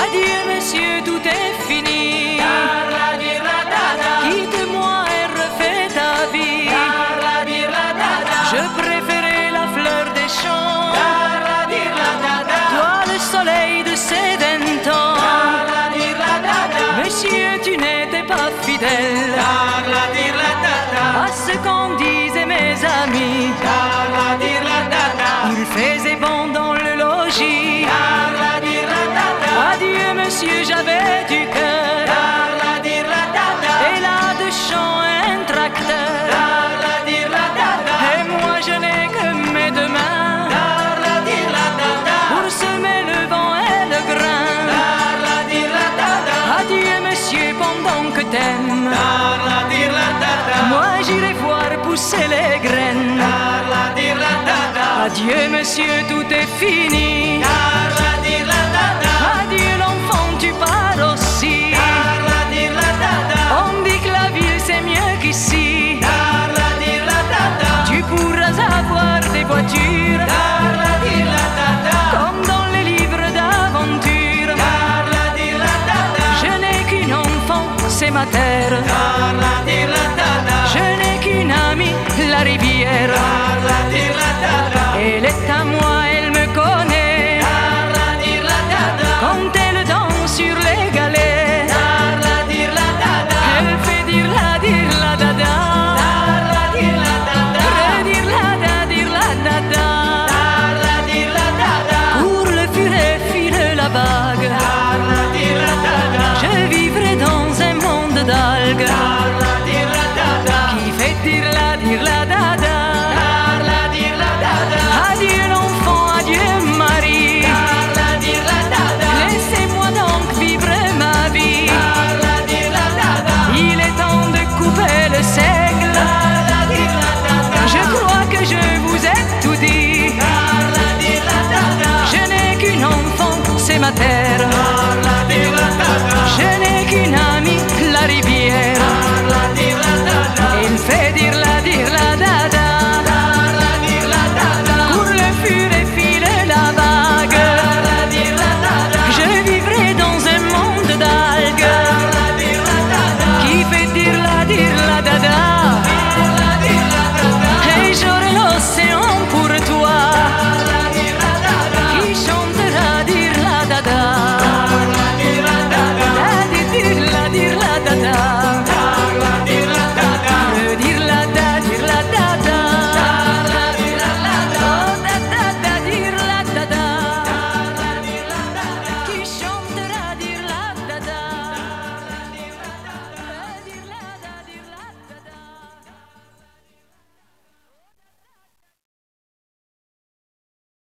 Adieu monsieur, tout est fini. Quitte-moi et refais ta vie. Je préférais la fleur des champs. Toi le soleil de ces vingt ans. Monsieur, tu n'étais pas fidèle à ce qu'on disait mes amis. Il faisait bon. messieurs pendant que t'aimes. Moi j'irai voir pousser les graines. Adieu monsieur, tout est fini. terre. Je n'ai qu'une amie, la rivière.